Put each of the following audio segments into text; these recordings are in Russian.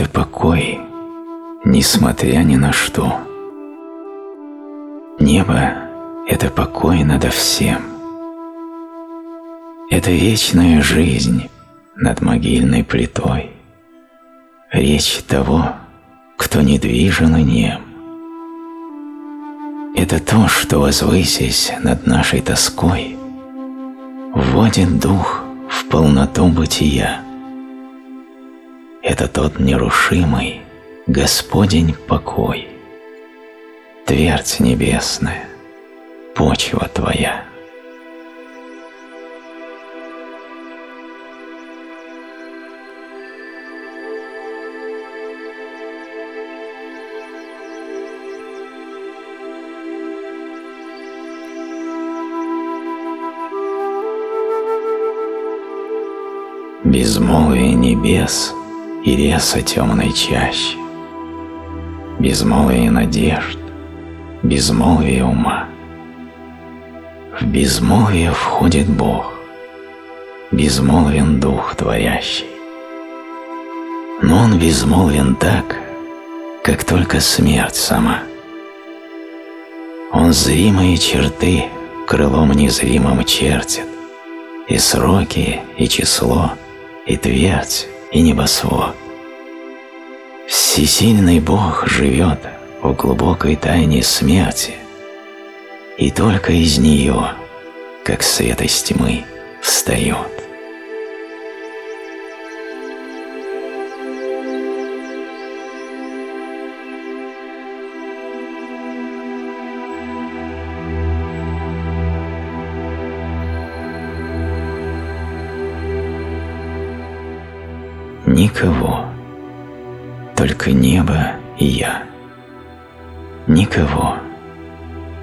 это покой, несмотря ни на что. Небо – это покой надо всем. Это вечная жизнь над могильной плитой. Речь того, кто недвижен и нем. Это то, что, возвысясь над нашей тоской, Вводит дух в полноту бытия – это тот нерушимый Господень покой. Твердь небесная, почва твоя. Безмолвие небес — и леса темной чаще, безмолвие надежд, безмолвие ума. В безмолвие входит Бог, безмолвен Дух Творящий. Но Он безмолвен так, как только смерть сама. Он зримые черты крылом незримым чертит, и сроки, и число, и твердь, и небосвод. Всесильный Бог живет в глубокой тайне смерти, и только из нее, как свет из тьмы, встает. Никого. Только небо и я. Никого.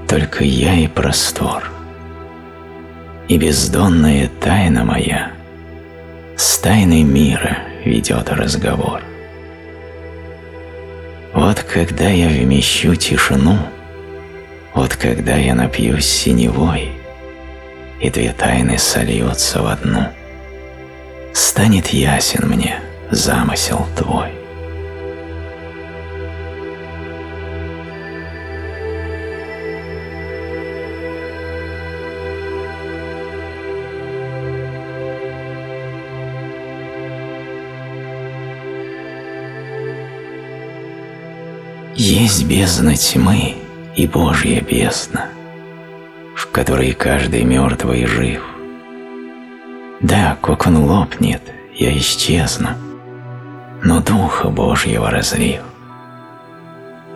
Только я и простор. И бездонная тайна моя С тайной мира ведет разговор. Вот когда я вмещу тишину, Вот когда я напьюсь синевой, И две тайны сольются в одну — станет ясен мне – замысел твой. Есть бездна тьмы и Божья бездна, в которой каждый мертвый жив. Да, кокон лопнет, я исчезну — но Духа Божьего разлив.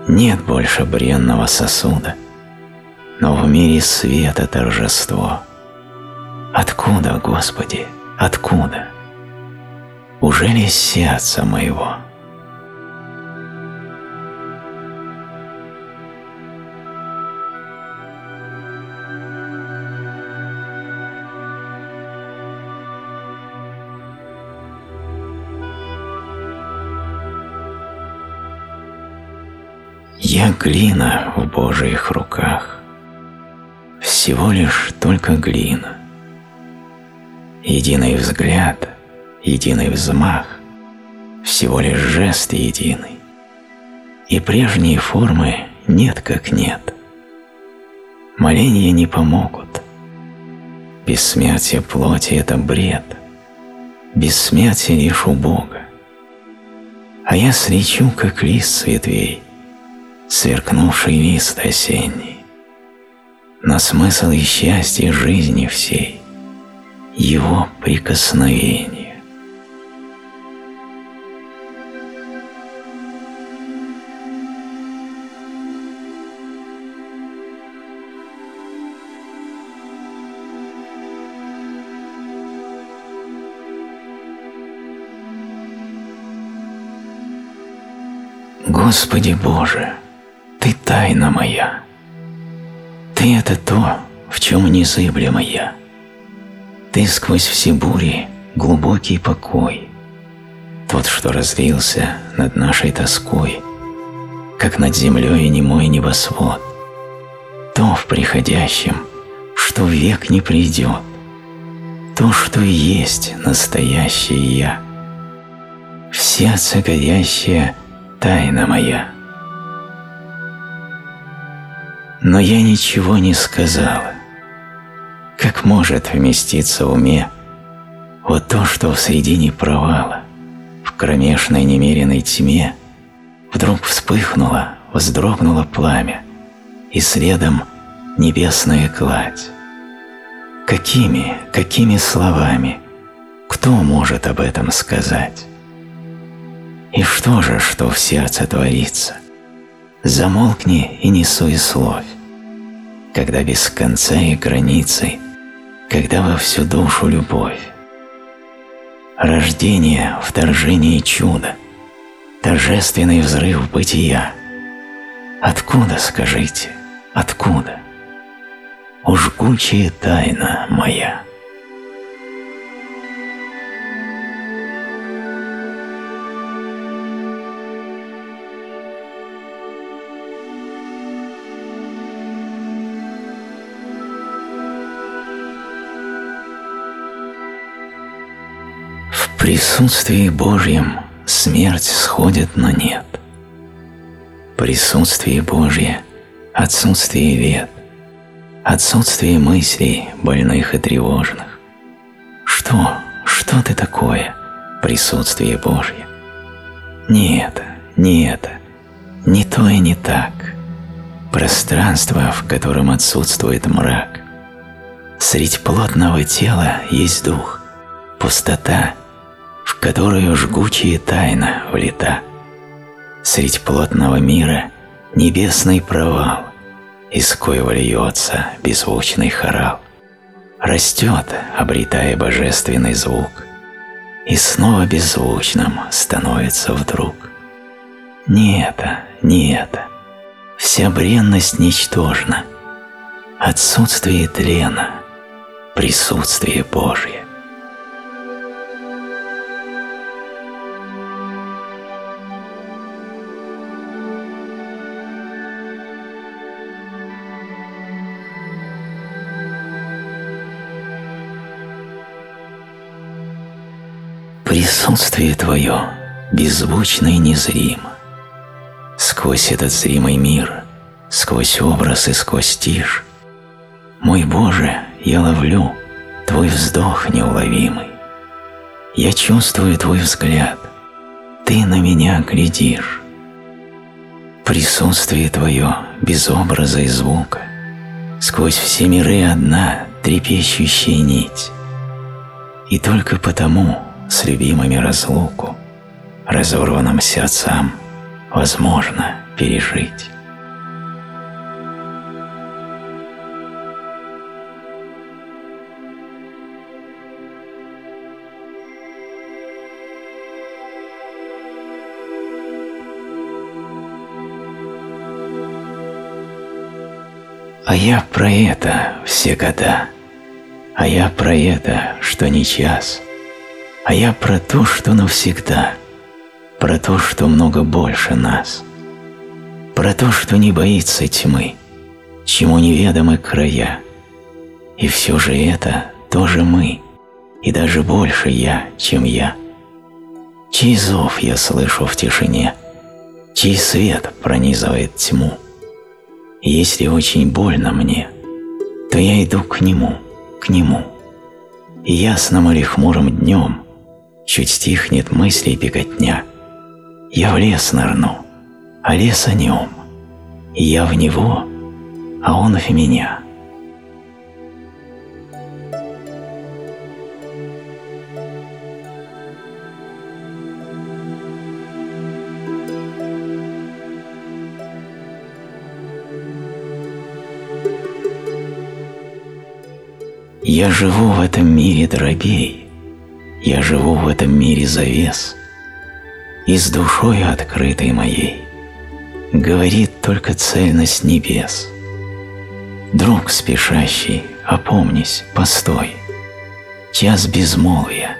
Нет больше бренного сосуда, но в мире света торжество. Откуда, Господи, откуда? Уже ли сердца моего Я глина в Божьих руках, всего лишь только глина. Единый взгляд, единый взмах, всего лишь жест единый. И прежние формы нет как нет. Моления не помогут. Бессмертие плоти – это бред. Бессмертие лишь у Бога. А я слечу, как лист с ветвей – сверкнувший лист осенний, на смысл и счастье жизни всей – его прикосновение. Господи Боже! Ты тайна моя. Ты – это то, в чем незыблема я. Ты сквозь все бури глубокий покой, Тот, что разлился над нашей тоской, Как над землей немой небосвод, То в приходящем, что век не придет, То, что есть настоящее я, В сердце горящая тайна моя. но я ничего не сказала. Как может вместиться в уме вот то, что в середине провала, в кромешной немеренной тьме, вдруг вспыхнуло, вздрогнуло пламя, и следом небесная кладь. Какими, какими словами, кто может об этом сказать? И что же, что в сердце творится? замолкни и не суесловь, когда без конца и границы, когда во всю душу любовь. Рождение, вторжение и чудо, торжественный взрыв бытия. Откуда, скажите, откуда? Уж гучая тайна моя. присутствии Божьем смерть сходит на нет. Присутствие Божье – отсутствие вет, отсутствие мыслей больных и тревожных. Что, что ты такое, присутствие Божье? Не это, не это, не то и не так. Пространство, в котором отсутствует мрак. Средь плотного тела есть дух, пустота – в которую жгучие тайна влета. Средь плотного мира небесный провал, из коего льется беззвучный хорал. Растет, обретая божественный звук, и снова беззвучным становится вдруг. Не это, не это. Вся бренность ничтожна. Отсутствие тлена, присутствие Божье. присутствие Твое беззвучно и незримо. Сквозь этот зримый мир, сквозь образ и сквозь тишь, Мой Боже, я ловлю Твой вздох неуловимый. Я чувствую Твой взгляд, Ты на меня глядишь. Присутствие Твое без образа и звука, Сквозь все миры одна трепещущая нить. И только потому с любимыми разлуку, разорванным сердцам возможно пережить. А я про это все года, а я про это, что не час — а я про то, что навсегда, про то, что много больше нас, про то, что не боится тьмы, чему неведомы края. И все же это тоже мы, и даже больше я, чем я. Чей зов я слышу в тишине, чей свет пронизывает тьму. Если очень больно мне, то я иду к нему, к нему. И ясным или хмурым днем чуть стихнет мысли беготня. Я в лес нырну, а лес о нем, и я в него, а он в меня». Я живу в этом мире, дорогие, я живу в этом мире завес, И с душою открытой моей Говорит только цельность небес. Друг спешащий, опомнись, постой, Час безмолвия,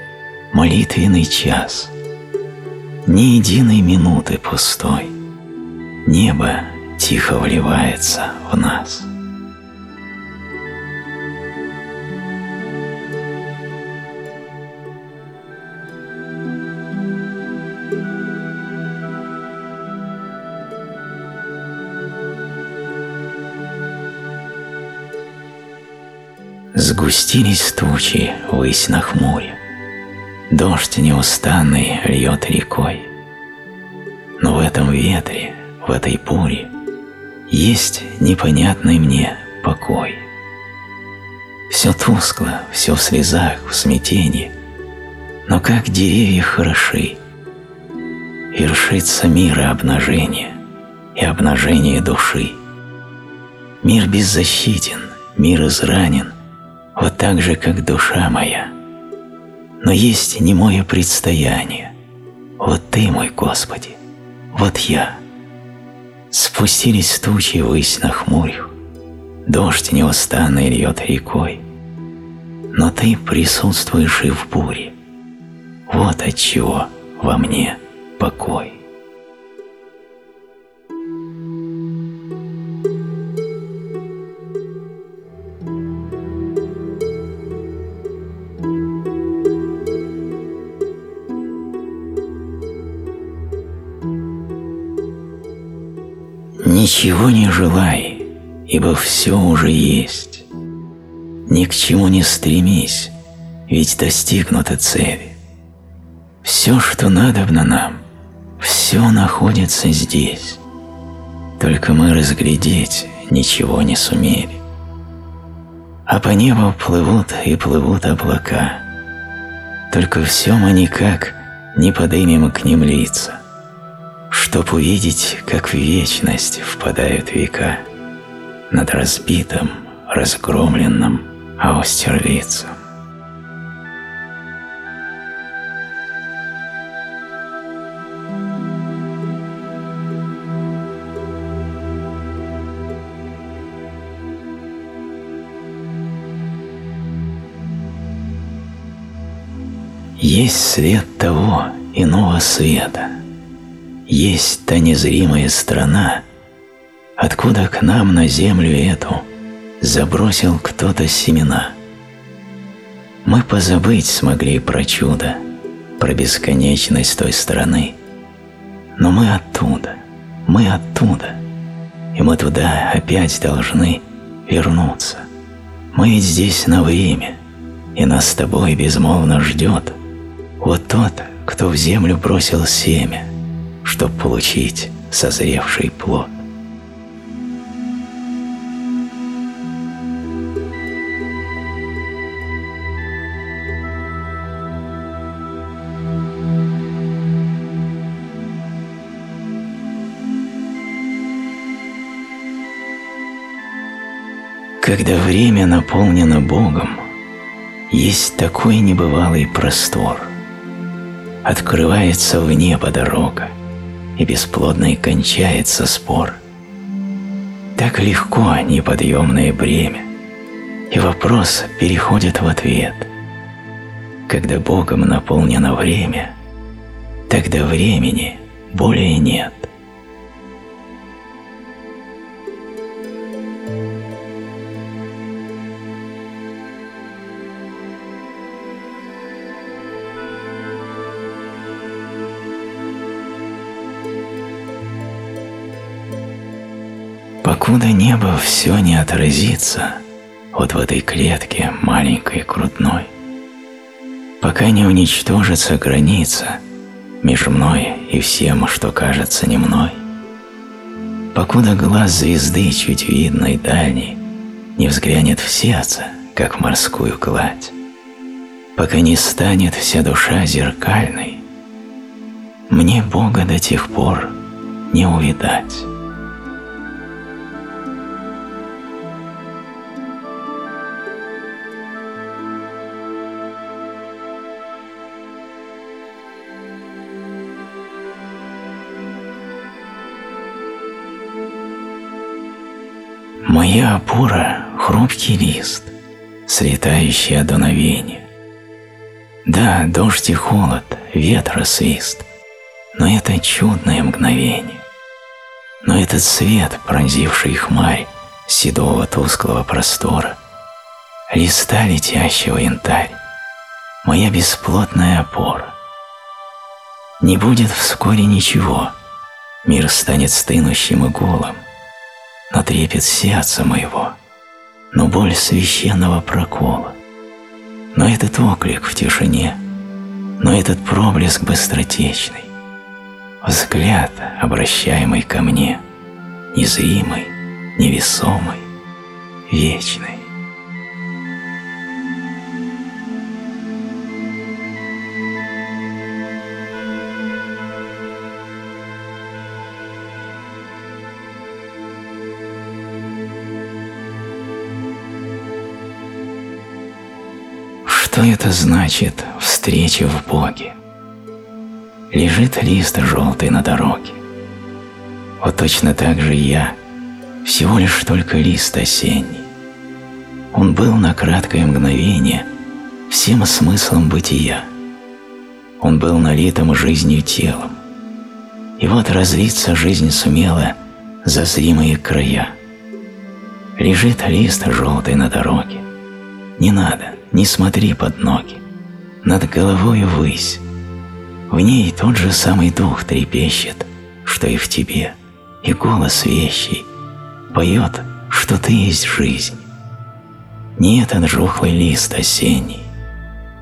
молитвенный час, Ни единой минуты пустой, Небо тихо вливается в нас. Сгустились тучи высь на хмуре, Дождь неустанный льет рекой. Но в этом ветре, в этой буре Есть непонятный мне покой. Все тускло, все в слезах, в смятении, Но как деревья хороши, Вершится мира обнажение И обнажение души. Мир беззащитен, мир изранен — вот так же, как душа моя. Но есть не мое предстояние. Вот Ты мой, Господи, вот я. Спустились тучи высь на хмурю, Дождь неустанный льет рекой, Но Ты присутствуешь и в буре. Вот отчего во мне покой. Ничего не желай, ибо все уже есть. Ни к чему не стремись, ведь достигнута цели. Все, что надобно нам, все находится здесь. Только мы разглядеть ничего не сумели. А по небу плывут и плывут облака. Только все мы никак не подымем к ним лица чтоб увидеть, как в вечность впадают века над разбитым, разгромленным Аустерлицем. Есть свет того иного света – есть та незримая страна, откуда к нам на землю эту забросил кто-то семена. Мы позабыть смогли про чудо, про бесконечность той страны, но мы оттуда, мы оттуда, и мы туда опять должны вернуться. Мы ведь здесь на время, и нас с тобой безмолвно ждет вот тот, кто в землю бросил семя, чтобы получить созревший плод. Когда время наполнено Богом, есть такой небывалый простор. Открывается в небо дорога – и бесплодно и кончается спор. Так легко неподъемное бремя, и вопрос переходит в ответ. Когда Богом наполнено время, тогда времени более нет. покуда небо все не отразится вот в этой клетке маленькой крутной, пока не уничтожится граница между мной и всем, что кажется не мной, покуда глаз звезды чуть видной дальней не взглянет в сердце, как в морскую гладь, пока не станет вся душа зеркальной, мне Бога до тех пор не увидать. Моя опора – хрупкий лист, слетающий от дуновения. Да, дождь и холод, ветра свист, но это чудное мгновение. Но этот свет, пронзивший хмарь седого тусклого простора, листа летящего янтарь, моя бесплотная опора. Не будет вскоре ничего, мир станет стынущим и голым – на трепет сердца моего, но боль священного прокола. Но этот оклик в тишине, но этот проблеск быстротечный, взгляд, обращаемый ко мне, незримый, невесомый, вечный. это значит встреча в Боге? Лежит лист желтый на дороге. Вот точно так же я, всего лишь только лист осенний. Он был на краткое мгновение всем смыслом бытия. Он был налитым жизнью телом. И вот разлиться жизнь сумела за зримые края. Лежит лист желтый на дороге. Не надо, не смотри под ноги. Над головою высь. В ней тот же самый дух трепещет, что и в тебе, и голос вещий поет, что ты есть жизнь. Не этот жухлый лист осенний,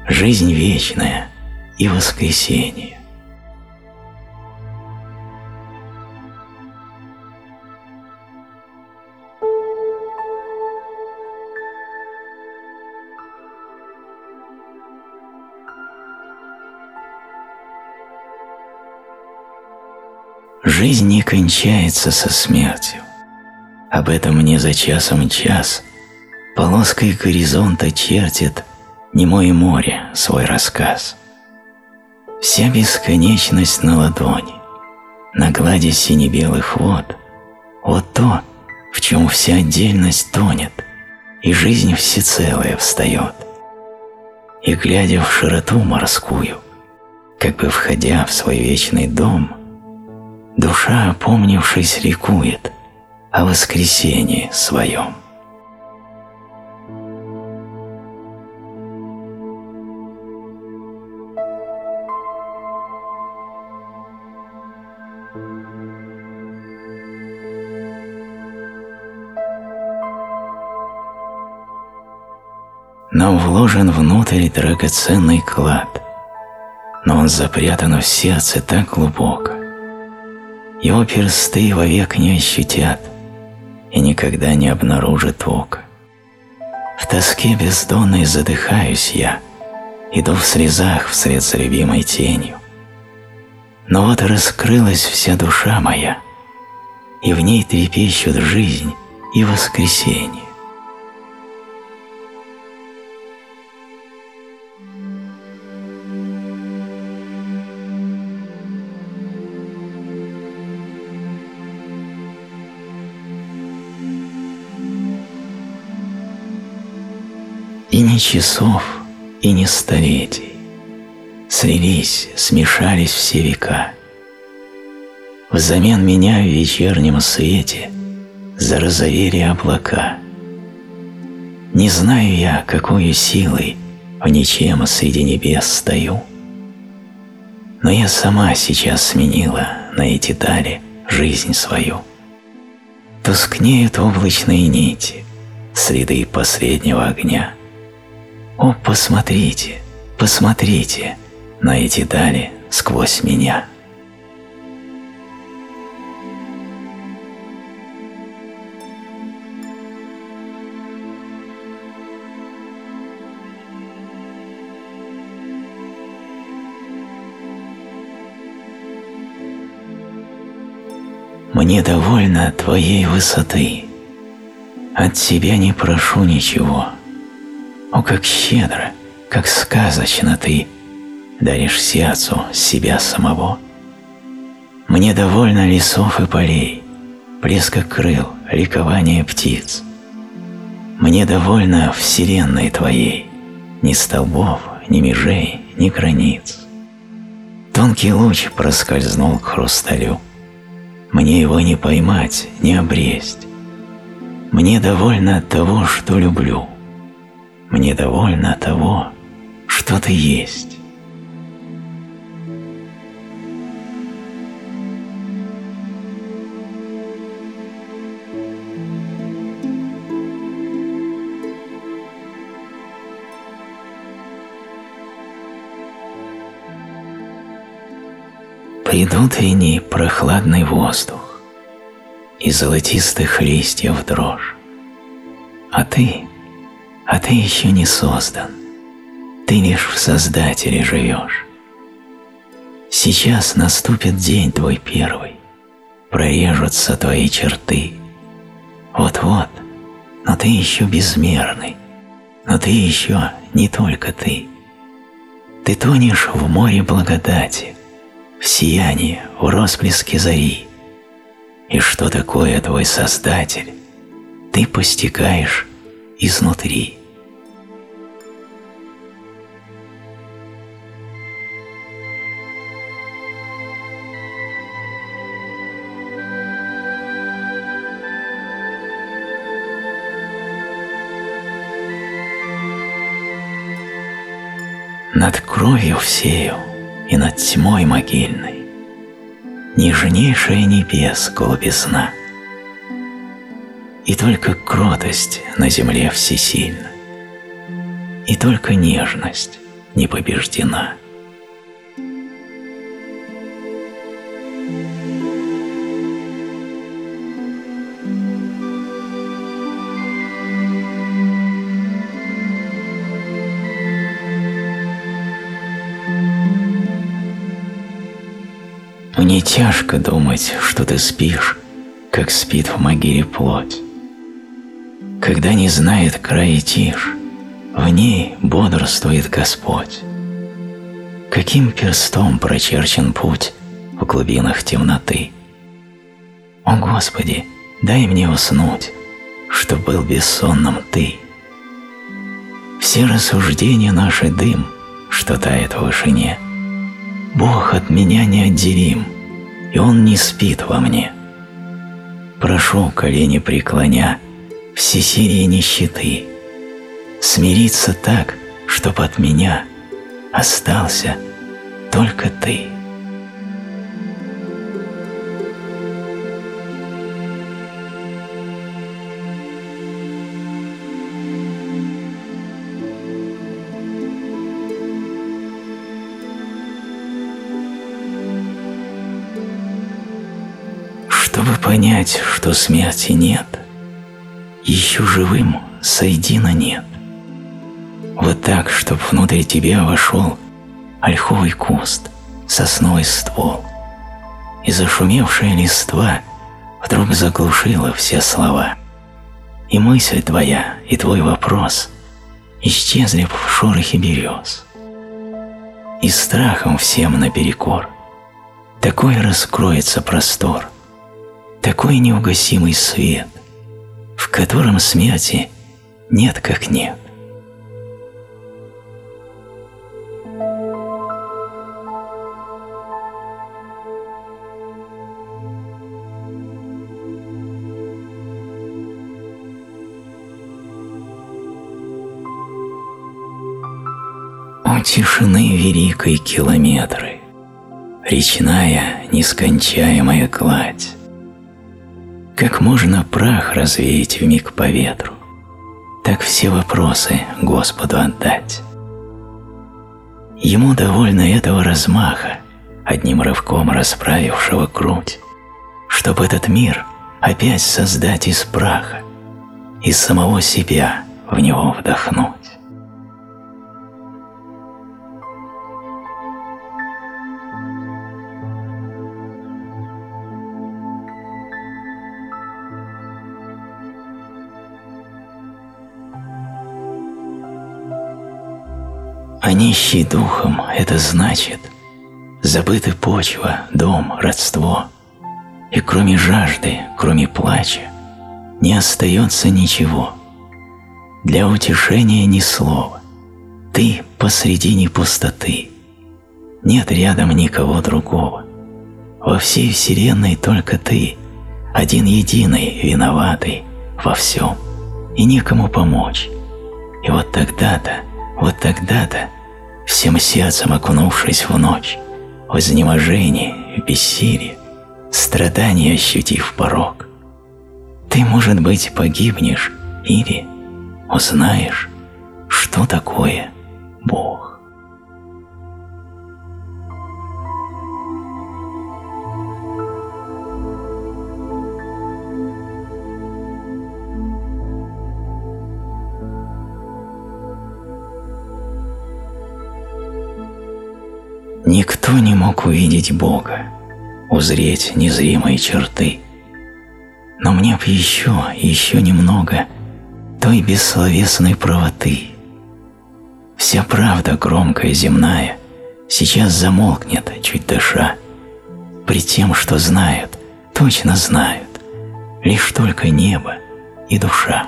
жизнь вечная и воскресенье. Жизнь не кончается со смертью. Об этом мне за часом час. Полоской горизонта чертит немое море свой рассказ. Вся бесконечность на ладони, на глади сине-белых вод. Вот то, в чем вся отдельность тонет, и жизнь всецелая встает. И глядя в широту морскую, как бы входя в свой вечный дом – душа, опомнившись, ликует о воскресении своем. Нам вложен внутрь драгоценный клад, но он запрятан в сердце так глубоко, его персты вовек не ощутят и никогда не обнаружат око. В тоске бездонной задыхаюсь я, иду в срезах вслед за любимой тенью. Но вот раскрылась вся душа моя, и в ней трепещут жизнь и воскресенье. часов и не столетий. Слились, смешались все века. Взамен меня в вечернем свете Зарозовели облака. Не знаю я, какую силой В ничем среди небес стою. Но я сама сейчас сменила На эти дали жизнь свою. Тускнеют облачные нити следы последнего огня — о, посмотрите, посмотрите на эти дали сквозь меня. Мне довольно твоей высоты. От тебя не прошу ничего. О, как щедро, как сказочно ты даришь сердцу себя самого. Мне довольно лесов и полей, плеска крыл, ликования птиц. Мне довольно вселенной твоей, ни столбов, ни межей, ни границ. Тонкий луч проскользнул к хрусталю. Мне его не поймать, не обресть. Мне довольно того, что люблю мне довольна того, что ты есть. Придут вини прохладный воздух и золотистых листьев дрожь, а ты а ты еще не создан. Ты лишь в Создателе живешь. Сейчас наступит день твой первый, прорежутся твои черты. Вот-вот, но ты еще безмерный, но ты еще не только ты. Ты тонешь в море благодати, в сиянии, в росплеске зари. И что такое твой Создатель, ты постигаешь изнутри. над кровью всею и над тьмой могильной. Нежнейшая небес голубесна. И только кротость на земле всесильна. И только нежность не побеждена. Мне тяжко думать, что ты спишь, как спит в могиле плоть. Когда не знает края тишь, в ней бодрствует Господь. Каким перстом прочерчен путь в глубинах темноты? О Господи, дай мне уснуть, что был бессонным Ты. Все рассуждения наши дым, что тает в вышине – Бог от меня неотделим, и Он не спит во мне. Прошу, колени преклоня, всесилие нищеты, смириться так, чтоб от меня остался только ты. понять, что смерти нет, еще живым сойди на нет. Вот так, чтоб внутрь тебя вошел ольховый куст, сосной ствол, и зашумевшая листва вдруг заглушила все слова. И мысль твоя, и твой вопрос исчезли в шорохе берез. И страхом всем наперекор такой раскроется простор – такой неугасимый свет, в котором смерти нет как нет. О тишины великой километры, речная нескончаемая кладь, как можно прах развеять в миг по ветру? Так все вопросы Господу отдать. Ему довольно этого размаха, одним рывком расправившего грудь, чтобы этот мир опять создать из праха, и самого себя в него вдохнуть. а нищий духом – это значит забыты почва, дом, родство, и кроме жажды, кроме плача, не остается ничего. Для утешения ни слова. Ты посредине пустоты. Нет рядом никого другого. Во всей вселенной только ты, один единый, виноватый во всем, и некому помочь. И вот тогда-то, вот тогда-то всем сердцем окунувшись в ночь, в изнеможении, в бессилии, страдания ощутив порог. Ты, может быть, погибнешь или узнаешь, что такое Бог. Никто не мог увидеть Бога, узреть незримые черты. Но мне б еще, еще немного той бессловесной правоты. Вся правда громкая земная сейчас замолкнет, чуть дыша, при тем, что знают, точно знают, лишь только небо и душа.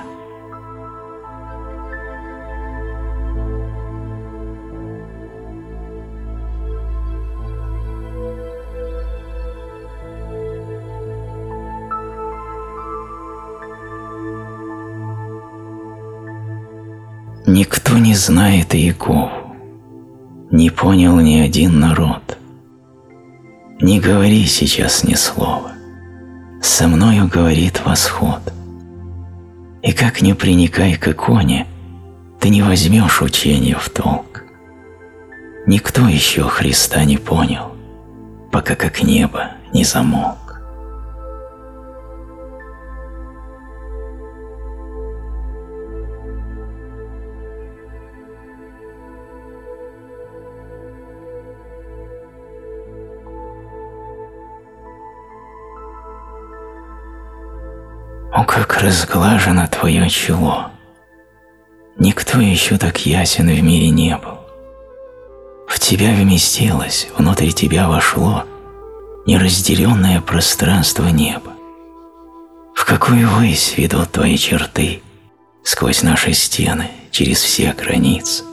Никто не знает Иегову, не понял ни один народ. Не говори сейчас ни слова, со мною говорит восход. И как не приникай к иконе, ты не возьмешь учение в толк. Никто еще Христа не понял, пока как небо не замолк. О, как разглажено твое чело! Никто еще так ясен в мире не был. В тебя вместилось, внутрь тебя вошло неразделенное пространство неба. В какую высь ведут твои черты, сквозь наши стены, через все границы.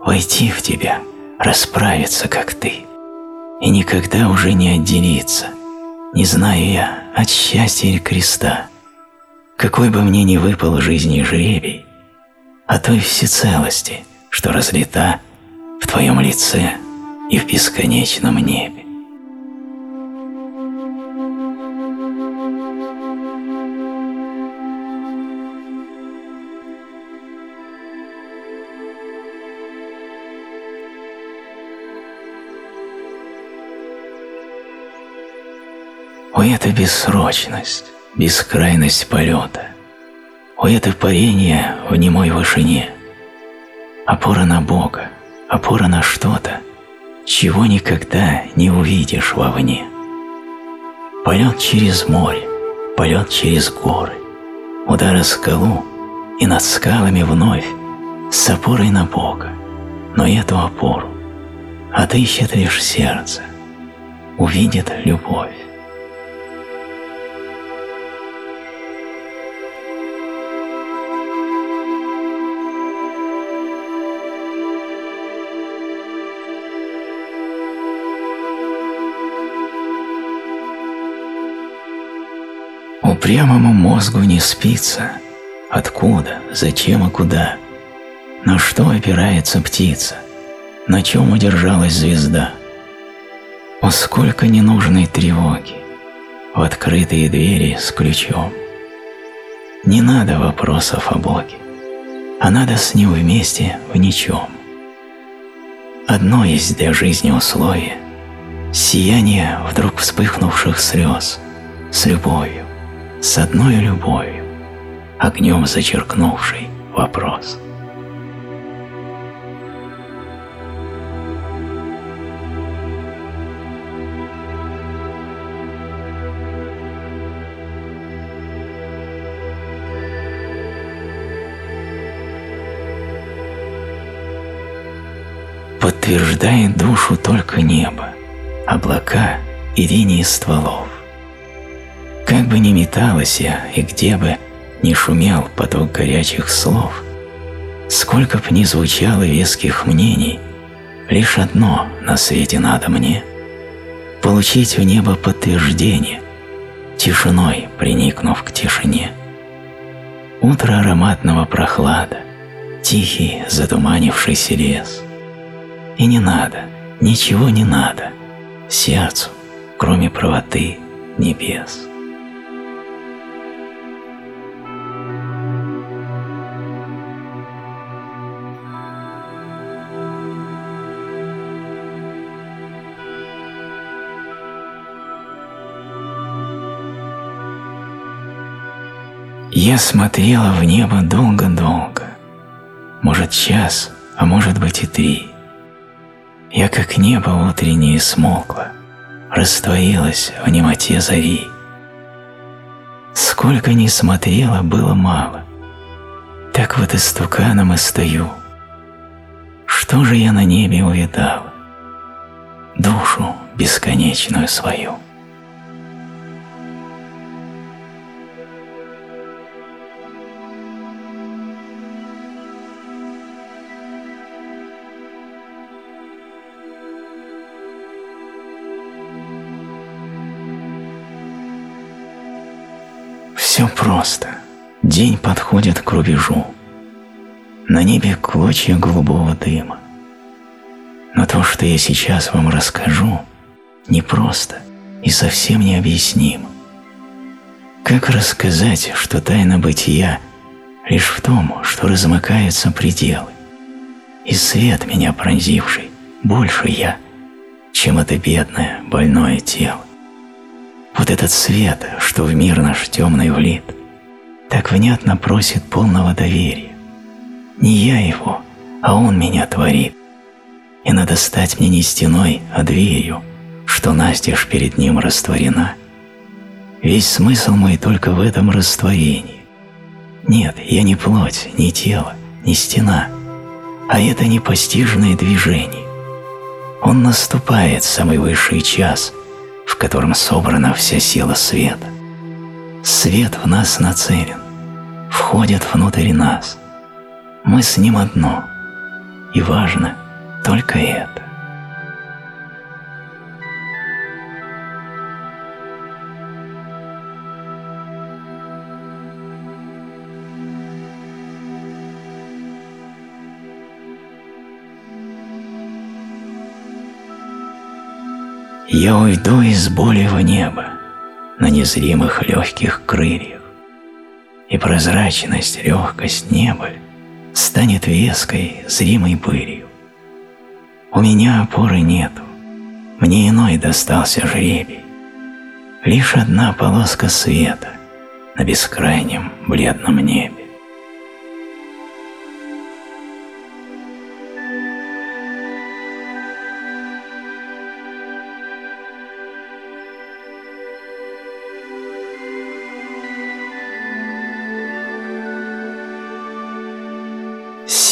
Войти в тебя, расправиться, как ты, и никогда уже не отделиться, не знаю я, от счастья или креста, какой бы мне ни выпал жизни жребий, а той всецелости, что разлита в твоем лице и в бесконечном небе. О, это бессрочность, бескрайность полета! О, это парение в немой вышине! Опора на Бога, опора на что-то, чего никогда не увидишь вовне. Полет через море, полет через горы, удар о скалу и над скалами вновь с опорой на Бога, но эту опору отыщет лишь сердце, увидит любовь. упрямому мозгу не спится. Откуда, зачем и куда? На что опирается птица? На чем удержалась звезда? О, сколько ненужной тревоги! В открытые двери с ключом. Не надо вопросов о Боге, а надо с Ним вместе в ничем. Одно есть для жизни условие – сияние вдруг вспыхнувших слез с любовью с одной любовью, огнем зачеркнувший вопрос. Подтверждает душу только небо, облака и линии стволов. Как бы ни металась я, и где бы ни шумел поток горячих слов, сколько б ни звучало веских мнений, лишь одно на свете надо мне — получить в небо подтверждение, тишиной приникнув к тишине. Утро ароматного прохлада, тихий затуманившийся лес. И не надо, ничего не надо, сердцу, кроме правоты небес. Я смотрела в небо долго-долго, может час, а может быть и три. Я как небо утреннее смолкло, растворилась в немоте зари. Сколько ни смотрела, было мало. Так вот и стуканом и стою. Что же я на небе увидал? Душу бесконечную свою. все просто. День подходит к рубежу. На небе клочья голубого дыма. Но то, что я сейчас вам расскажу, непросто и совсем необъяснимо. Как рассказать, что тайна бытия лишь в том, что размыкаются пределы, и свет меня пронзивший, больше я, чем это бедное, больное тело. Вот этот свет, что в мир наш темный влит, так внятно просит полного доверия. Не я его, а он меня творит. И надо стать мне не стеной, а дверью, что настежь перед ним растворена. Весь смысл мой только в этом растворении. Нет, я не плоть, не тело, не стена, а это непостижное движение. Он наступает, самый высший час – в котором собрана вся сила света. Свет в нас нацелен, входит внутрь нас. Мы с ним одно, и важно только это. Я уйду из боли в небо на незримых легких крыльях, и прозрачность, легкость неба станет веской, зримой пылью. У меня опоры нету, мне иной достался жребий. Лишь одна полоска света на бескрайнем бледном небе.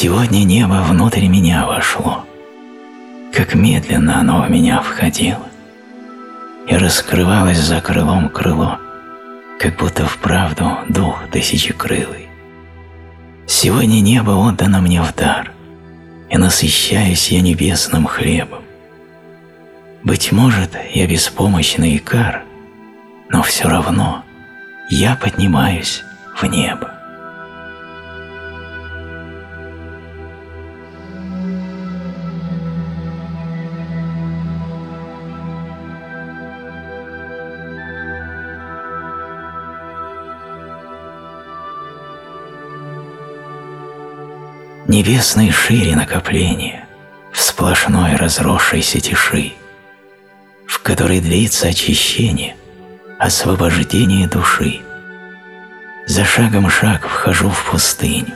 Сегодня небо внутрь меня вошло, как медленно оно в меня входило, и раскрывалось за крылом крыло, как будто вправду дух тысячекрылый. Сегодня небо отдано мне в дар, и насыщаюсь я небесным хлебом. Быть может, я беспомощный икар, но все равно я поднимаюсь в небо. небесной шире накопление, в сплошной разросшейся тиши, в которой длится очищение, освобождение души. За шагом шаг вхожу в пустыню,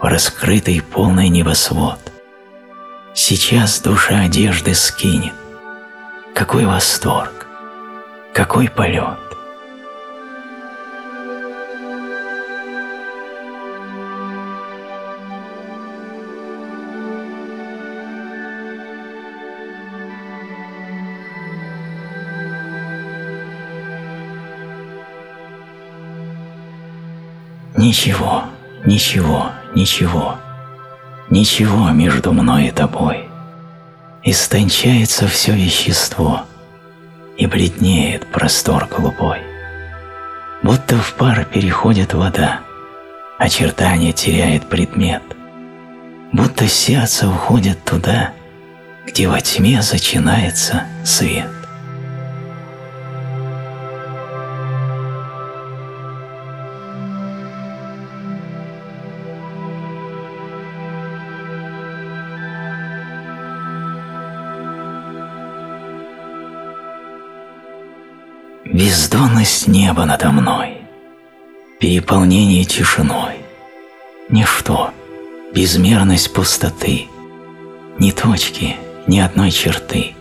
в раскрытый полный небосвод. Сейчас душа одежды скинет. Какой восторг, какой полет! Ничего, ничего, ничего, ничего между мной и тобой. Истончается все вещество и бледнеет простор голубой. Будто в пар переходит вода, очертание теряет предмет. Будто сердце уходит туда, где во тьме зачинается свет. бездонность неба надо мной, переполнение тишиной, ничто, безмерность пустоты, ни точки, ни одной черты.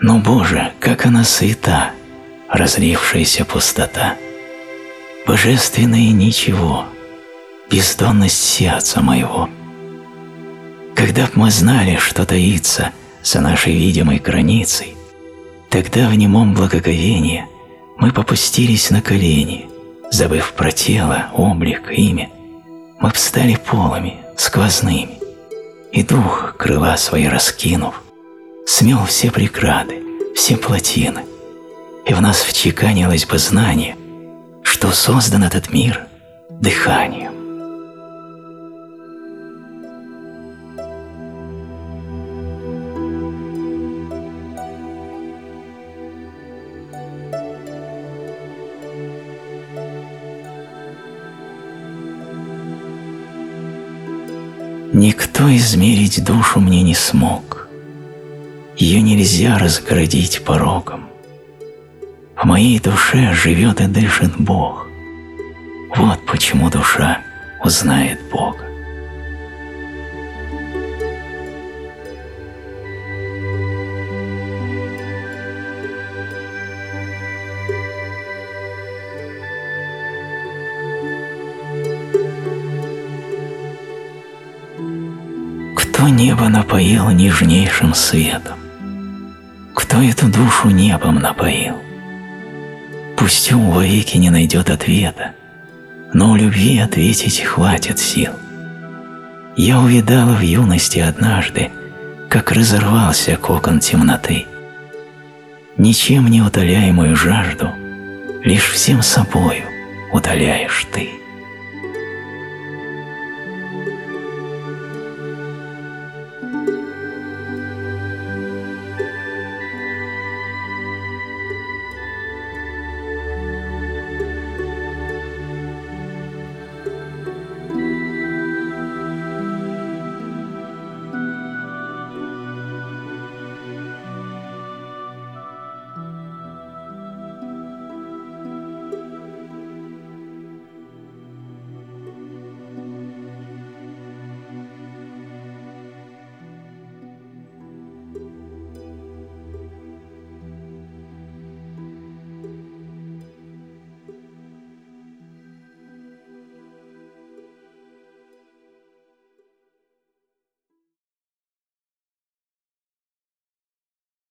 Но, Боже, как она свята, разлившаяся пустота, божественное ничего, бездонность сердца моего. Когда б мы знали, что таится за нашей видимой границей, Тогда в немом благоговении мы попустились на колени, забыв про тело, облик, имя. Мы встали полами, сквозными, и дух, крыла свои раскинув, смел все преграды, все плотины, и в нас вчеканилось бы знание, что создан этот мир дыханием. Никто измерить душу мне не смог. Ее нельзя разградить порогом. В моей душе живет и дышит Бог. Вот почему душа узнает Бога. небо напоил нежнейшим светом? Кто эту душу небом напоил? Пусть ум вовеки не найдет ответа, но у любви ответить хватит сил. Я увидала в юности однажды, как разорвался кокон темноты. Ничем не утоляемую жажду, лишь всем собою утоляешь ты.